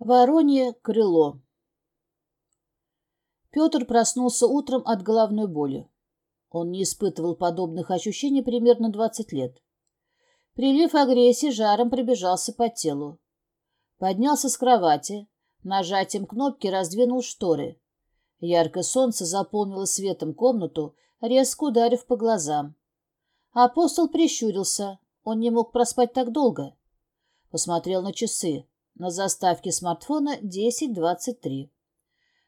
Воронье крыло. Петр проснулся утром от головной боли. Он не испытывал подобных ощущений примерно 20 лет. Прилив агрессии жаром пробежался по телу. Поднялся с кровати, нажатием кнопки раздвинул шторы. Яркое солнце заполнило светом комнату, резко ударив по глазам. Апостол прищурился, он не мог проспать так долго. Посмотрел на часы. На заставке смартфона 10.23.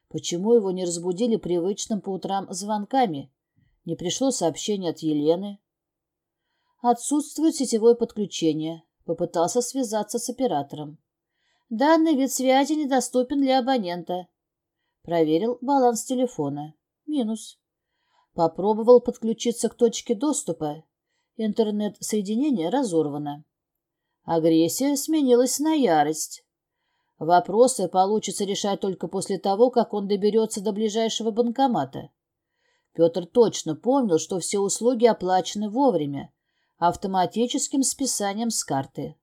Почему его не разбудили привычным по утрам звонками? Не пришло сообщение от Елены. Отсутствует сетевое подключение. Попытался связаться с оператором. Данный вид связи недоступен для абонента. Проверил баланс телефона. Минус. Попробовал подключиться к точке доступа. Интернет-соединение разорвано. Агрессия сменилась на ярость. Вопросы получится решать только после того, как он доберется до ближайшего банкомата. Петр точно помнил, что все услуги оплачены вовремя, автоматическим списанием с карты.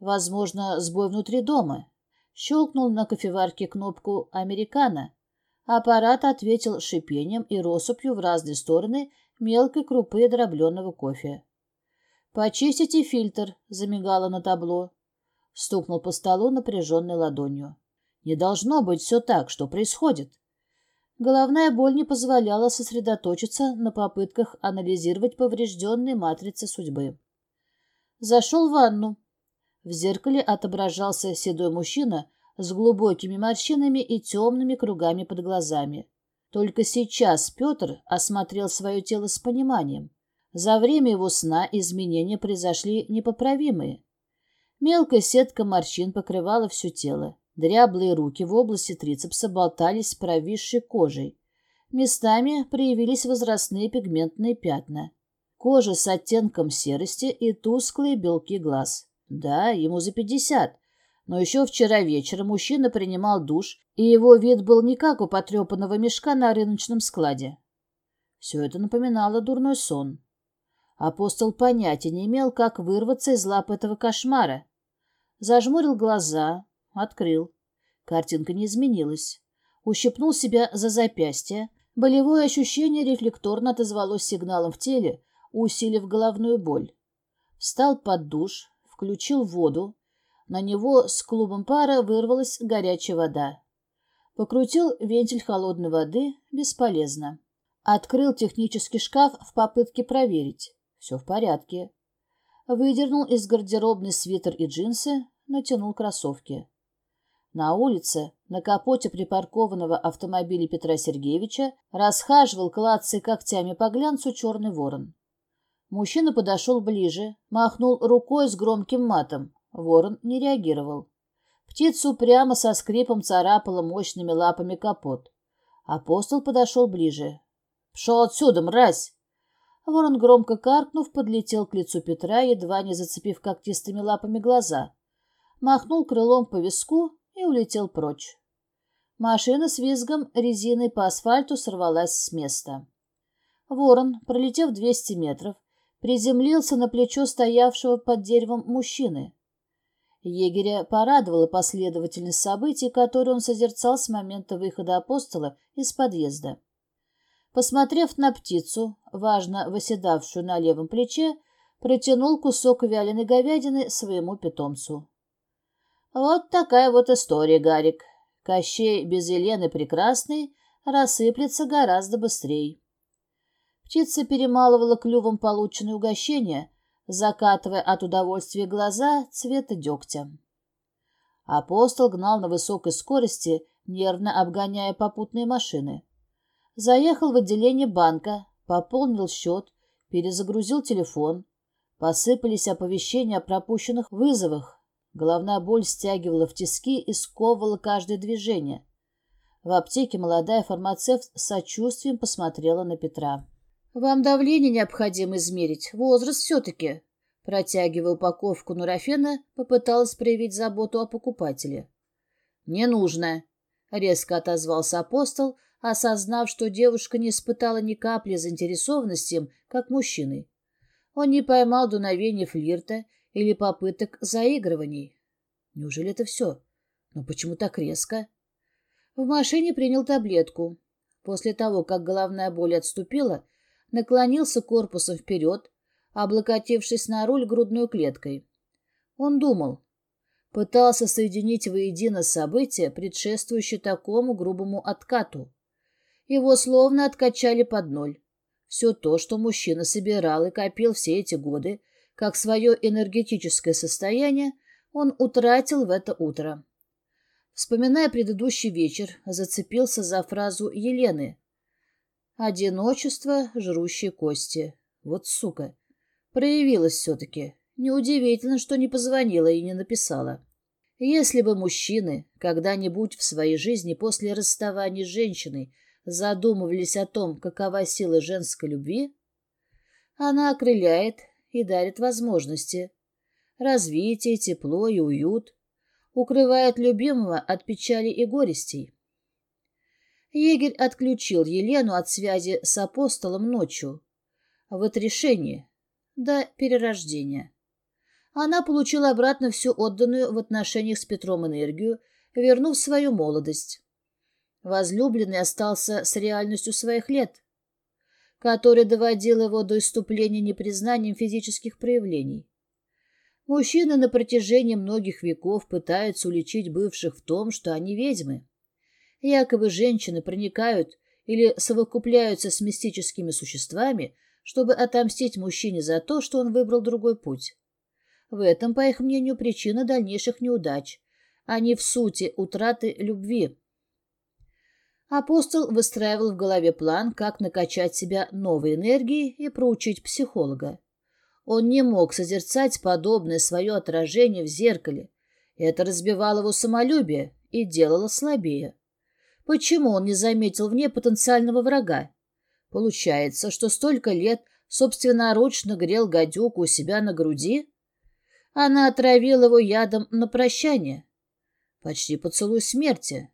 Возможно, сбой внутри дома. Щелкнул на кофеварке кнопку «Американо». Аппарат ответил шипением и россыпью в разные стороны мелкой крупы дробленого кофе. «Почистите фильтр», — замигало на табло. Стукнул по столу напряженной ладонью. «Не должно быть все так, что происходит». Головная боль не позволяла сосредоточиться на попытках анализировать поврежденные матрицы судьбы. Зашел в ванну. В зеркале отображался седой мужчина с глубокими морщинами и темными кругами под глазами. Только сейчас Петр осмотрел свое тело с пониманием. За время его сна изменения произошли непоправимые. Мелкая сетка морщин покрывала все тело. Дряблые руки в области трицепса болтались с провисшей кожей. Местами проявились возрастные пигментные пятна. Кожа с оттенком серости и тусклые белки глаз. Да, ему за пятьдесят. Но еще вчера вечером мужчина принимал душ, и его вид был не как у потрепанного мешка на рыночном складе. Все это напоминало дурной сон. Апостол понятия не имел, как вырваться из лап этого кошмара. Зажмурил глаза, открыл. Картинка не изменилась. Ущипнул себя за запястье. Болевое ощущение рефлекторно отозвалось сигналом в теле, усилив головную боль. Встал под душ, включил воду. На него с клубом пара вырвалась горячая вода. Покрутил вентиль холодной воды бесполезно. Открыл технический шкаф в попытке проверить. Все в порядке. Выдернул из гардеробной свитер и джинсы, натянул кроссовки. На улице, на капоте припаркованного автомобиля Петра Сергеевича, расхаживал, клацая когтями по глянцу, черный ворон. Мужчина подошел ближе, махнул рукой с громким матом. Ворон не реагировал. Птицу прямо со скрипом царапала мощными лапами капот. Апостол подошел ближе. «Пшел отсюда, мразь!» Ворон, громко каркнув, подлетел к лицу Петра, едва не зацепив когтистыми лапами глаза. Махнул крылом по виску и улетел прочь. Машина с визгом резиной по асфальту сорвалась с места. Ворон, пролетев 200 метров, приземлился на плечо стоявшего под деревом мужчины. Егеря порадовала последовательность событий, которые он созерцал с момента выхода апостола из подъезда. Посмотрев на птицу, важно выседавшую на левом плече, протянул кусок вяленой говядины своему питомцу. Вот такая вот история, Гарик. Кощей без Елены Прекрасной рассыплется гораздо быстрее. Птица перемалывала клювом полученное угощение, закатывая от удовольствия глаза цвета дегтя. Апостол гнал на высокой скорости, нервно обгоняя попутные машины. Заехал в отделение банка, пополнил счет, перезагрузил телефон. Посыпались оповещения о пропущенных вызовах. Головная боль стягивала в тиски и сковывала каждое движение. В аптеке молодая фармацевт с сочувствием посмотрела на Петра. «Вам давление необходимо измерить. Возраст все-таки». Протягивая упаковку нурофена, попыталась проявить заботу о покупателе. «Не нужно», — резко отозвался апостол, осознав, что девушка не испытала ни капли заинтересованности как мужчиной. Он не поймал дуновения флирта или попыток заигрываний. Неужели это все? Но почему так резко? В машине принял таблетку. После того, как головная боль отступила, наклонился корпусом вперед, облокотившись на руль грудной клеткой. Он думал, пытался соединить воедино события, предшествующие такому грубому откату. Его словно откачали под ноль. Все то, что мужчина собирал и копил все эти годы, как свое энергетическое состояние, он утратил в это утро. Вспоминая предыдущий вечер, зацепился за фразу Елены. «Одиночество, жрущие кости. Вот сука. Проявилась все-таки. Неудивительно, что не позвонила и не написала. Если бы мужчины когда-нибудь в своей жизни после расставания с женщиной задумывались о том, какова сила женской любви, она окрыляет и дарит возможности. Развитие, тепло и уют. Укрывает любимого от печали и горестей. Егерь отключил Елену от связи с апостолом ночью. В отрешении до перерождения. Она получила обратно всю отданную в отношениях с Петром энергию, вернув свою молодость. Возлюбленный остался с реальностью своих лет, которая доводила его до иступления непризнанием физических проявлений. Мужчины на протяжении многих веков пытаются уличить бывших в том, что они ведьмы. Якобы женщины проникают или совокупляются с мистическими существами, чтобы отомстить мужчине за то, что он выбрал другой путь. В этом, по их мнению, причина дальнейших неудач, а не в сути утраты любви. Апостол выстраивал в голове план, как накачать себя новой энергией и проучить психолога. Он не мог созерцать подобное свое отражение в зеркале. Это разбивало его самолюбие и делало слабее. Почему он не заметил в ней потенциального врага? Получается, что столько лет собственноручно грел гадюку у себя на груди? Она отравила его ядом на прощание. Почти поцелуй смерти.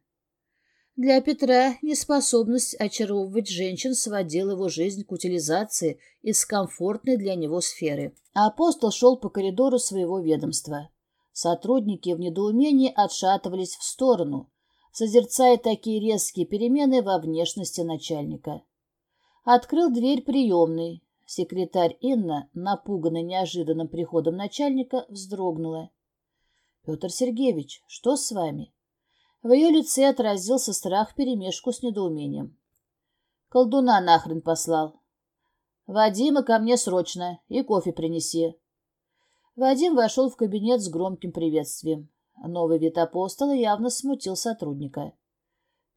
Для Петра неспособность очаровывать женщин сводила его жизнь к утилизации из комфортной для него сферы. Апостол шел по коридору своего ведомства. Сотрудники в недоумении отшатывались в сторону, созерцая такие резкие перемены во внешности начальника. Открыл дверь приемной. Секретарь Инна, напуганная неожиданным приходом начальника, вздрогнула. — Петр Сергеевич, что с вами? В ее лице отразился страх вперемешку с недоумением. Колдуна нахрен послал. «Вадима ко мне срочно и кофе принеси». Вадим вошел в кабинет с громким приветствием. Новый вид апостола явно смутил сотрудника.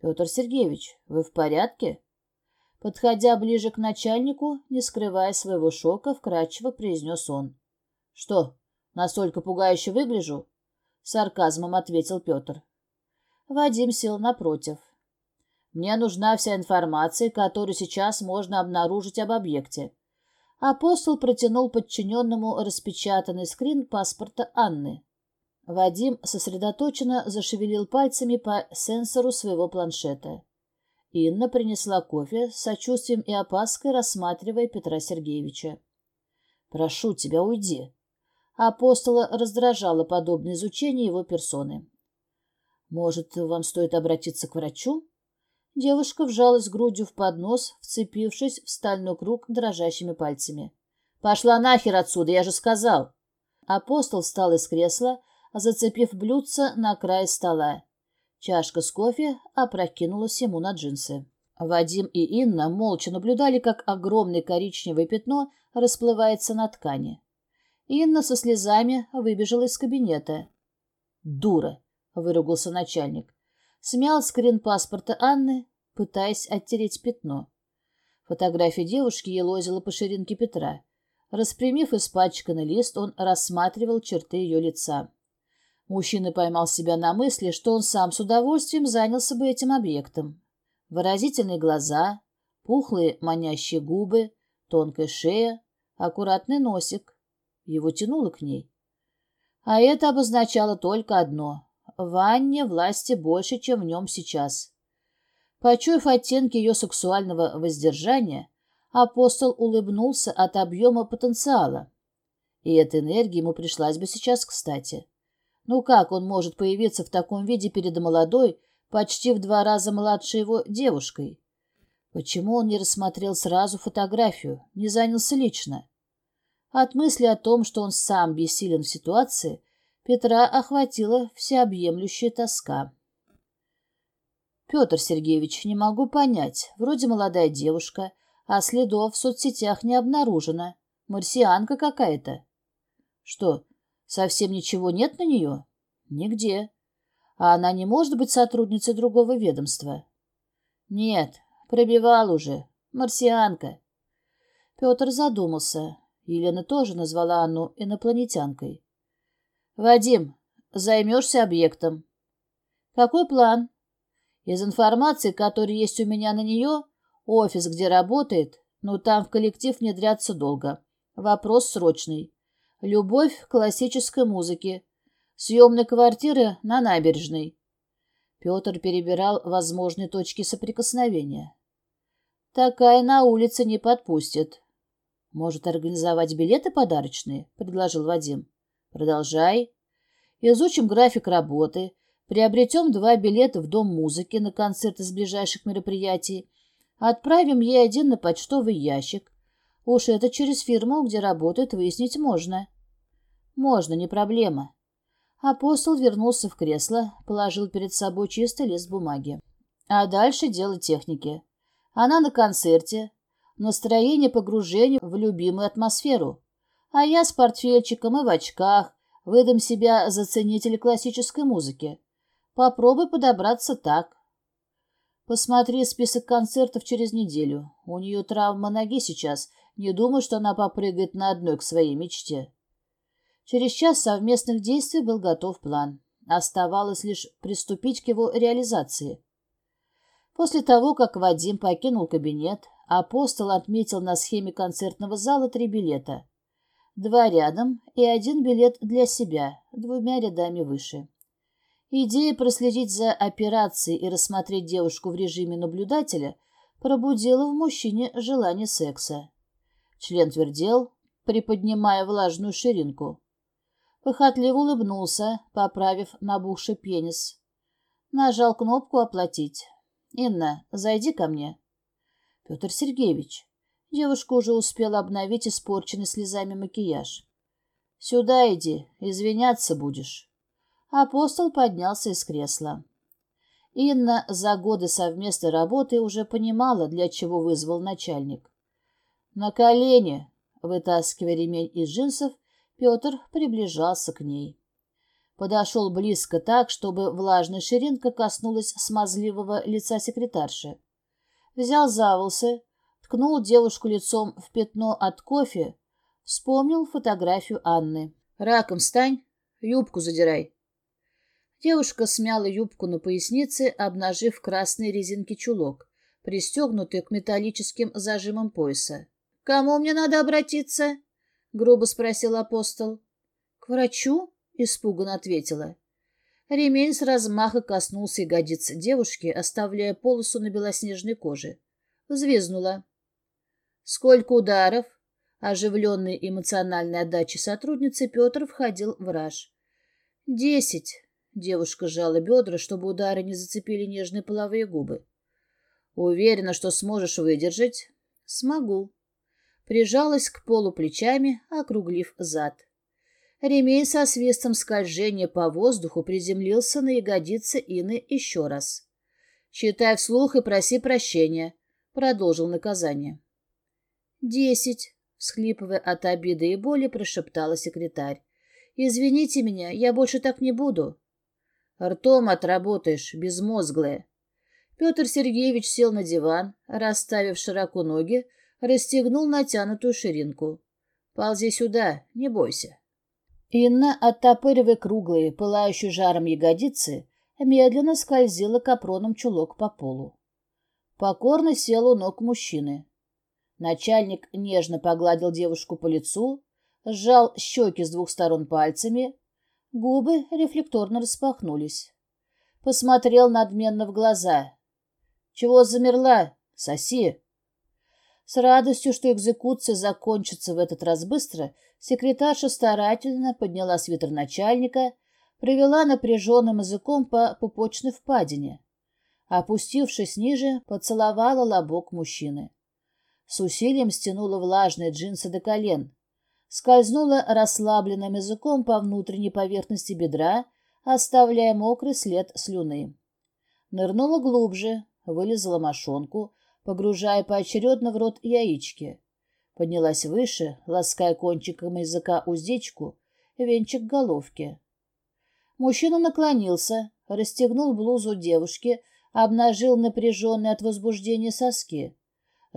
«Петр Сергеевич, вы в порядке?» Подходя ближе к начальнику, не скрывая своего шока, вкратчиво произнес он. «Что, настолько пугающе выгляжу?» Сарказмом ответил Петр. Вадим сел напротив. «Мне нужна вся информация, которую сейчас можно обнаружить об объекте». Апостол протянул подчиненному распечатанный скрин паспорта Анны. Вадим сосредоточенно зашевелил пальцами по сенсору своего планшета. Инна принесла кофе с сочувствием и опаской, рассматривая Петра Сергеевича. «Прошу тебя, уйди». Апостола раздражало подобное изучение его персоны. «Может, вам стоит обратиться к врачу?» Девушка вжалась грудью в поднос, вцепившись в стальной круг дрожащими пальцами. «Пошла нахер отсюда, я же сказал!» Апостол встал из кресла, зацепив блюдце на край стола. Чашка с кофе опрокинулась ему на джинсы. Вадим и Инна молча наблюдали, как огромное коричневое пятно расплывается на ткани. Инна со слезами выбежала из кабинета. «Дура! Выругался начальник. Смял скрин паспорта Анны, пытаясь оттереть пятно. Фотография девушки елозила по ширинке Петра. Распрямив испачканный лист, он рассматривал черты ее лица. Мужчина поймал себя на мысли, что он сам с удовольствием занялся бы этим объектом. Выразительные глаза, пухлые манящие губы, тонкая шея, аккуратный носик. Его тянуло к ней. А это обозначало только одно в Анне власти больше, чем в нем сейчас. Почуяв оттенки ее сексуального воздержания, апостол улыбнулся от объема потенциала. И эта энергия ему пришлась бы сейчас кстати. Ну как он может появиться в таком виде перед молодой, почти в два раза младшей его девушкой? Почему он не рассмотрел сразу фотографию, не занялся лично? От мысли о том, что он сам бессилен в ситуации, Петра охватила всеобъемлющая тоска. «Петр Сергеевич, не могу понять. Вроде молодая девушка, а следов в соцсетях не обнаружено. Марсианка какая-то». «Что, совсем ничего нет на нее?» «Нигде. А она не может быть сотрудницей другого ведомства?» «Нет, пробивал уже. Марсианка». Петр задумался. Елена тоже назвала Анну инопланетянкой. «Вадим, займешься объектом». «Какой план?» Из информации, которая есть у меня на нее, офис, где работает, но там в коллектив внедряться долго. Вопрос срочный. Любовь к классической музыке. Съемной квартиры на набережной. Петр перебирал возможные точки соприкосновения. Такая на улице не подпустит. Может, организовать билеты подарочные? Предложил Вадим. Продолжай. Изучим график работы, Приобретем два билета в Дом музыки на концерт из ближайших мероприятий. Отправим ей один на почтовый ящик. Уж это через фирму, где работает, выяснить можно. Можно, не проблема. Апостол вернулся в кресло, положил перед собой чистый лист бумаги. А дальше дело техники. Она на концерте, настроение погружения в любимую атмосферу. А я с портфельчиком и в очках выдам себя за ценителя классической музыки. Попробуй подобраться так. Посмотри список концертов через неделю. У нее травма ноги сейчас. Не думаю, что она попрыгает на одной к своей мечте. Через час совместных действий был готов план. Оставалось лишь приступить к его реализации. После того, как Вадим покинул кабинет, апостол отметил на схеме концертного зала три билета. Два рядом и один билет для себя, двумя рядами выше. Идея проследить за операцией и рассмотреть девушку в режиме наблюдателя пробудила в мужчине желание секса. Член твердел, приподнимая влажную ширинку. Похотливо улыбнулся, поправив набухший пенис. Нажал кнопку «Оплатить». «Инна, зайди ко мне». «Петр Сергеевич». Девушка уже успела обновить испорченный слезами макияж. «Сюда иди, извиняться будешь». Апостол поднялся из кресла. Инна за годы совместной работы уже понимала, для чего вызвал начальник. На колени, вытаскивая ремень из джинсов, Петр приближался к ней. Подошел близко так, чтобы влажная ширинка коснулась смазливого лица секретарши. Взял за волосы, ткнул девушку лицом в пятно от кофе, вспомнил фотографию Анны. «Раком стань, юбку задирай», Девушка смяла юбку на пояснице, обнажив красный резинки чулок, пристегнутый к металлическим зажимам пояса. — Кому мне надо обратиться? — грубо спросил апостол. — К врачу? — испуганно ответила. Ремень с размаха коснулся ягодиц девушки, оставляя полосу на белоснежной коже. Взвизнула. — Сколько ударов? Оживленной эмоциональной отдачей сотрудницы Петр входил в раж. — Десять. Девушка сжала бедра, чтобы удары не зацепили нежные половые губы. «Уверена, что сможешь выдержать?» «Смогу». Прижалась к полу плечами, округлив зад. Ремень со свистом скольжения по воздуху приземлился на ягодицы Ины еще раз. «Читай вслух и проси прощения», — продолжил наказание. «Десять», — всхлипывая от обиды и боли, прошептала секретарь. «Извините меня, я больше так не буду». Ртом отработаешь, безмозглая. Петр Сергеевич сел на диван, расставив широко ноги, расстегнул натянутую ширинку. «Ползи сюда, не бойся». Инна, оттопыривая круглые, пылающие жаром ягодицы, медленно скользила капроном чулок по полу. Покорно сел у ног мужчины. Начальник нежно погладил девушку по лицу, сжал щеки с двух сторон пальцами, Губы рефлекторно распахнулись. Посмотрел надменно в глаза. «Чего замерла? Соси!» С радостью, что экзекуция закончится в этот раз быстро, секретарша старательно подняла свитер начальника, Провела напряженным языком по пупочной впадине. Опустившись ниже, поцеловала лобок мужчины. С усилием стянула влажные джинсы до колен. Скользнула расслабленным языком по внутренней поверхности бедра, оставляя мокрый след слюны. Нырнула глубже, вылезала мошонку, погружая поочередно в рот яички. Поднялась выше, лаская кончиком языка уздечку, венчик головки. Мужчина наклонился, расстегнул блузу девушки, обнажил напряженные от возбуждения соски,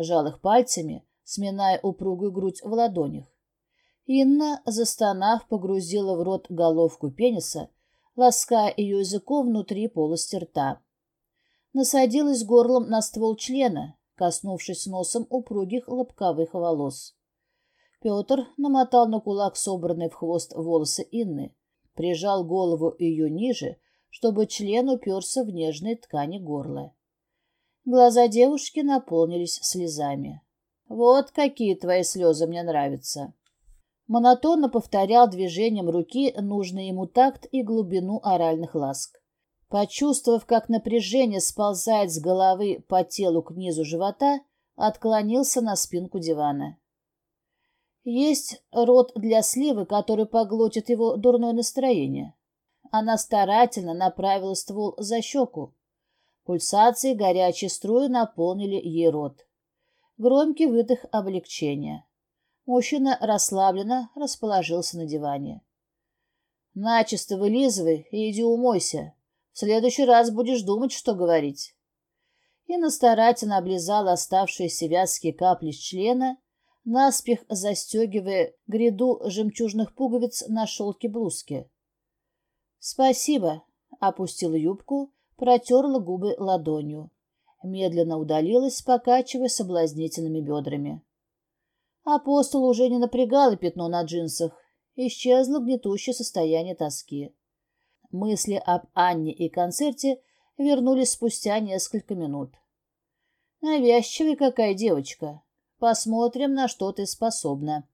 жал их пальцами, сминая упругую грудь в ладонях. Инна, застонав, погрузила в рот головку пениса, лаская ее языком внутри полости рта. Насадилась горлом на ствол члена, коснувшись носом упругих лобковых волос. Петр намотал на кулак собранный в хвост волосы Инны, прижал голову ее ниже, чтобы член уперся в нежные ткани горла. Глаза девушки наполнились слезами. «Вот какие твои слезы мне нравятся!» Монотонно повторял движением руки нужный ему такт и глубину оральных ласк. Почувствовав, как напряжение сползает с головы по телу к низу живота, отклонился на спинку дивана. Есть рот для сливы, который поглотит его дурное настроение. Она старательно направила ствол за щеку. Пульсации горячей струи наполнили ей рот. Громкий выдох облегчения. Мужчина расслабленно расположился на диване. «Начисто вылизывай и иди умойся. В следующий раз будешь думать, что говорить». Инна старательно облизала оставшиеся вязкие капли с члена, наспех застегивая гряду жемчужных пуговиц на шелке блузки. «Спасибо», — опустила юбку, протерла губы ладонью. Медленно удалилась, покачивая соблазнительными бедрами. Апостол уже не напрягало пятно на джинсах. Исчезло гнетущее состояние тоски. Мысли об Анне и концерте вернулись спустя несколько минут. Навязчивая какая девочка. Посмотрим, на что ты способна.